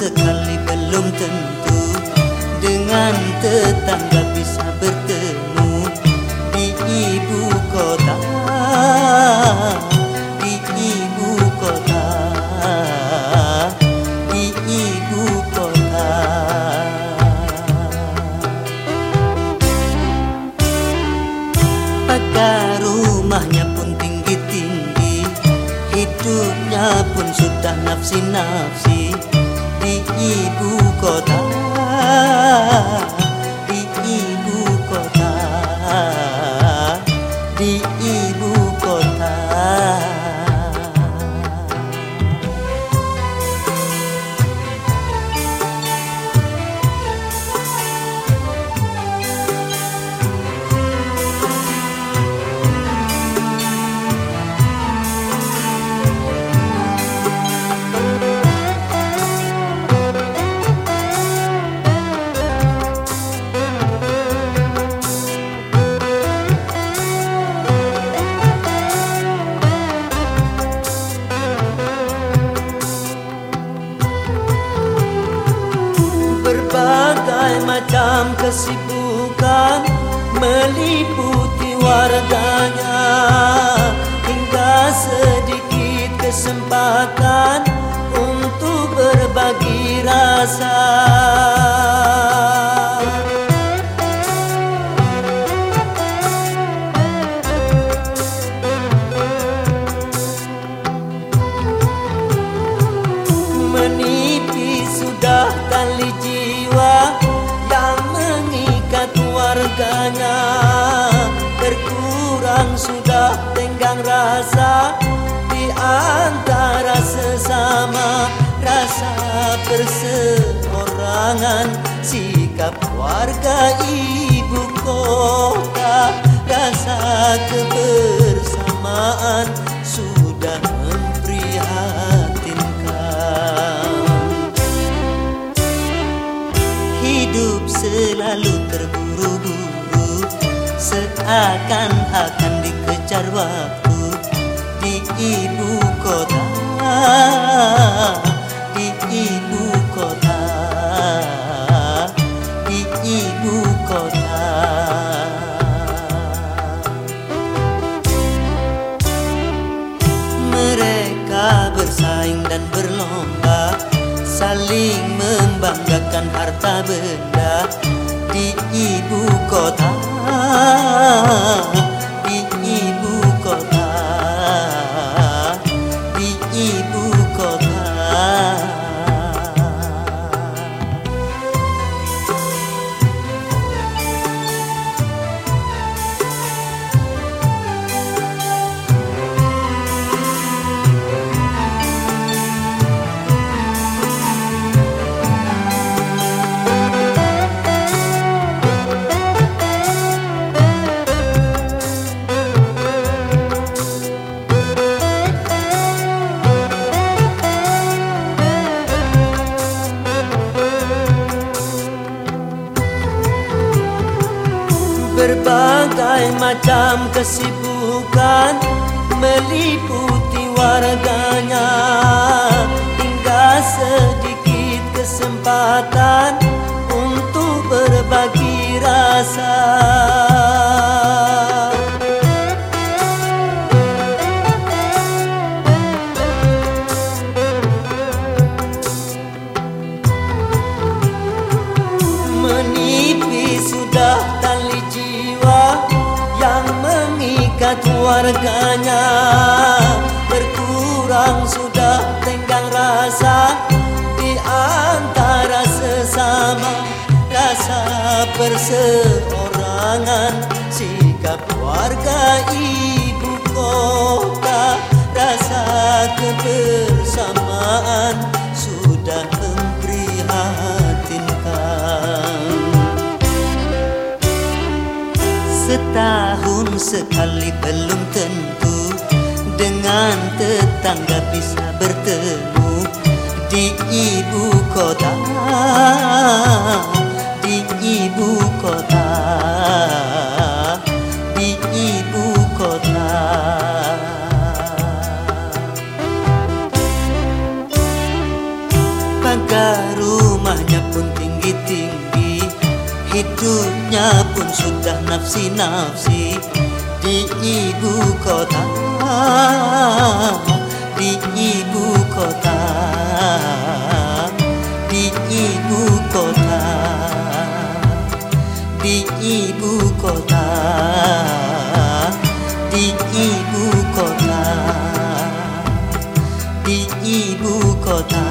Sekali belum tentu Dengan tetangga bisa bertemu Di ibu kota. Di ibu kota. Di ibu kota. Pagar rumahnya pun tinggi-tinggi Hidupnya pun sudah nafsi-nafsi Di ibu kota Di ibu kota Di Berbagai macam kesibukan meliputi warganya. Hingga sedikit kesempatan untuk berbagi rasa warganya Berkurang. Sudah tenggang rasa di antara sesama Rasa perseorangan sikap warga ibu kota Rasa kebersamaan Seakan-akan dikejar waktu Di ibu kota. Di ibu kota. Di ibu kota. Mereka bersaing dan berlomba Saling membanggakan harta benda Di ibu kota Berbagai macam kesibukan meliputi warganya. Hingga sedikit kesempatan untuk berbagi rasa mengikat warganya Berkurang sudah tenggang rasa di antara sesama Rasa perseorangan. Sikap warga ibu sekali belum tentu dengan tetangga bisa bertemu di ibu kota di ibu kota di ibu kota. Pagar rumahnya pun tinggi-tinggi hidupnya pun sudah nafsi-nafsi. Di ibu kota Di ibu kota Di ibu kota Di ibu kota Di ibu kota di ibu kota